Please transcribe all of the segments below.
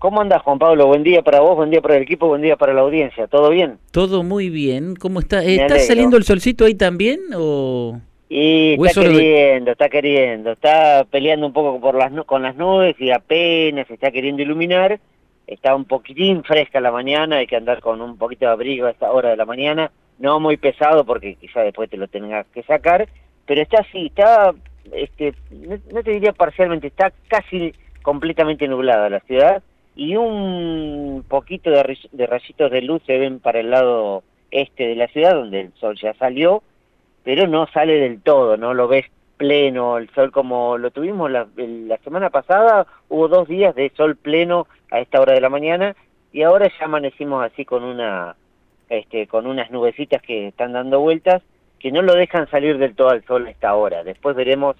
¿Cómo andas, Juan Pablo? Buen día para vos, buen día para el equipo, buen día para la audiencia. ¿Todo bien? Todo muy bien. ¿Cómo está? ¿Está saliendo el solcito ahí también o...? Y está queriendo, está queriendo, está peleando un poco por las con las nubes y apenas está queriendo iluminar. Está un poquitín fresca la mañana, hay que andar con un poquito de abrigo a esta hora de la mañana. No muy pesado porque quizá después te lo tengas que sacar, pero está así, está, este, no te diría parcialmente, está casi completamente nublada la ciudad y un poquito de, rayitos de luz se ven para el lado este de la ciudad, donde el sol ya salió, pero no sale del todo, no lo ves pleno, el sol como lo tuvimos la, la semana pasada, hubo dos días de sol pleno a esta hora de la mañana y ahora ya amanecimos así con una este con unas nubecitas que están dando vueltas que no lo dejan salir del todo al sol a esta hora. Después veremos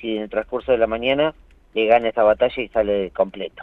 si en el transcurso de la mañana le gana esta batalla y sale completo.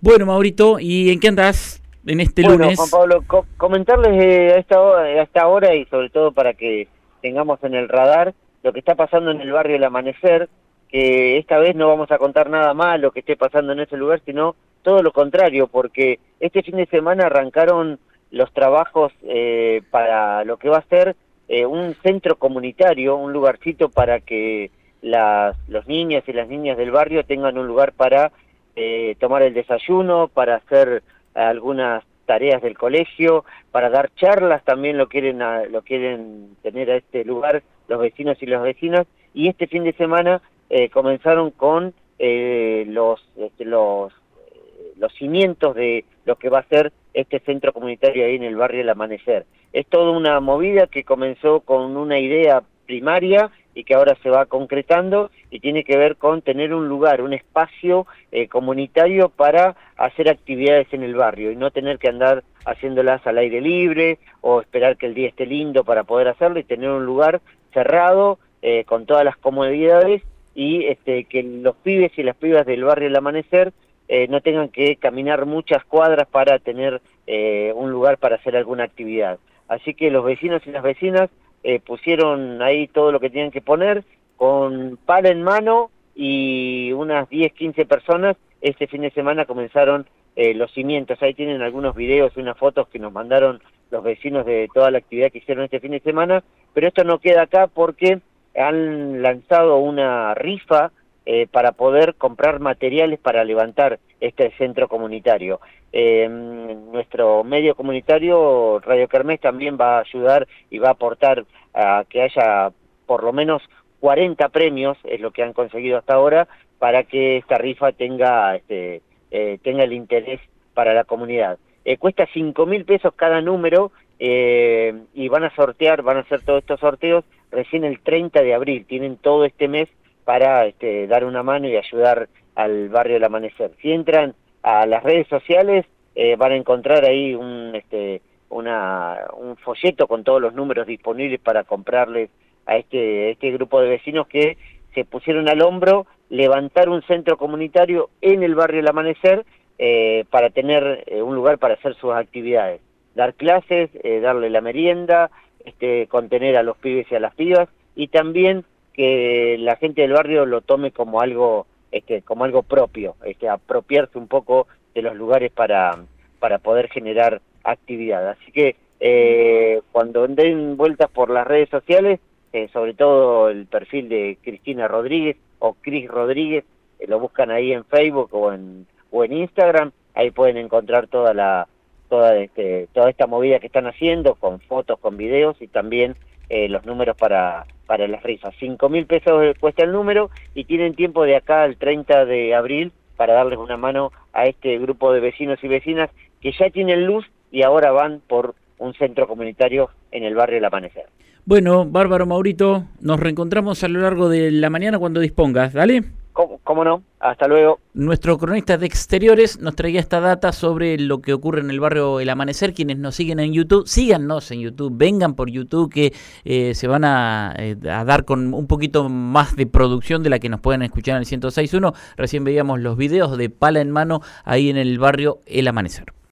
Bueno, Maurito, ¿y en qué andas en este bueno, lunes? Juan Pablo, comentarles eh, a, esta hora, a esta hora y sobre todo para que tengamos en el radar lo que está pasando en el barrio El Amanecer, que esta vez no vamos a contar nada más lo que esté pasando en ese lugar, sino todo lo contrario, porque este fin de semana arrancaron los trabajos eh, para lo que va a ser eh, un centro comunitario, un lugarcito para que las, los niños y las niñas del barrio tengan un lugar para eh, tomar el desayuno, para hacer algunas tareas del colegio, para dar charlas también lo quieren lo quieren tener a este lugar los vecinos y las vecinas y este fin de semana eh, comenzaron con eh, los este, los los cimientos de lo que va a ser este centro comunitario ahí en el barrio El Amanecer. Es toda una movida que comenzó con una idea primaria y que ahora se va concretando y tiene que ver con tener un lugar, un espacio eh, comunitario para hacer actividades en el barrio y no tener que andar haciéndolas al aire libre o esperar que el día esté lindo para poder hacerlo y tener un lugar cerrado eh, con todas las comodidades y este, que los pibes y las pibas del barrio El Amanecer eh, no tengan que caminar muchas cuadras para tener un lugar para hacer alguna actividad. Así que los vecinos y las vecinas eh, pusieron ahí todo lo que tenían que poner, con pala en mano y unas 10, 15 personas, este fin de semana comenzaron eh, los cimientos. Ahí tienen algunos videos unas fotos que nos mandaron los vecinos de toda la actividad que hicieron este fin de semana, pero esto no queda acá porque han lanzado una rifa eh, para poder comprar materiales para levantar este centro comunitario. Eh, nuestro medio comunitario, Radio Kermés, también va a ayudar y va a aportar a que haya por lo menos 40 premios, es lo que han conseguido hasta ahora, para que esta rifa tenga, este, eh, tenga el interés para la comunidad. cuesta 5 mil pesos cada número y van a sortear, van a hacer todos estos sorteos recién el 30 de abril, tienen todo este mes para este, dar una mano y ayudar al barrio del amanecer. Si entran a las redes sociales eh, van a encontrar ahí un, este, una, un folleto con todos los números disponibles para comprarles a este, este grupo de vecinos que se pusieron al hombro levantar un centro comunitario en el barrio del amanecer eh, para tener eh, un lugar para hacer sus actividades, dar clases, darle la merienda, este, contener a los pibes y a las pibas y también que la gente del barrio lo tome como algo este como algo propio este apropiarse un poco de los lugares para para poder generar actividad. Así que eh, cuando den vueltas por las redes sociales eh, sobre todo el perfil de Cristina Rodríguez o Cris Rodríguez eh, lo buscan ahí en Facebook o en o en Instagram ahí pueden encontrar toda la toda este toda esta movida que están haciendo con fotos con videos y también los números para para las rifas. Cinco mil pesos cuesta el número y tienen tiempo de acá al 30 de abril para darles una mano a este grupo de vecinos y vecinas que ya tienen luz y ahora van por un centro comunitario en el barrio El Amanecer. Bueno, Bárbaro Maurito, nos reencontramos a lo largo de la mañana cuando dispongas. Dale. ¿Cómo, no? Hasta luego. Nuestro cronista de exteriores nos traía esta data sobre lo que ocurre en el barrio El Amanecer. Quienes nos siguen en YouTube, síganos en YouTube, vengan por YouTube que eh, se van a, eh, a, dar con un poquito más de producción de la que nos pueden escuchar en el 106.1. Recién veíamos los videos de pala en mano ahí en el barrio El Amanecer.